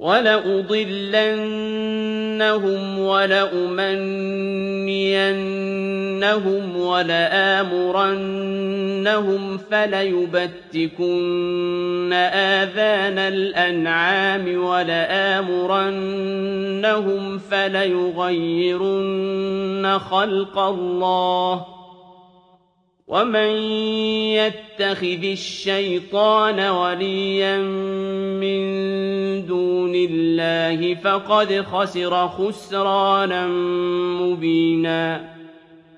وَلَأُضِلَّنَّهُمْ وَلَأُمَنِّيَنَّهُمْ وَلَآمُرَنَّهُمْ فَلَيُبَتِّكُنَّ آذَانَ الْأَنْعَامِ وَلَآمُرَنَّهُمْ فَلَيُغَيِّرُنَّ خَلْقَ اللَّهِ ۚ وَمَن يَتَّخِذِ الشَّيْطَانَ وَلِيًّا دُونِ اللَّهِ فَقَدْ خَسِرَ خُسْرَانًا مُّبِينًا.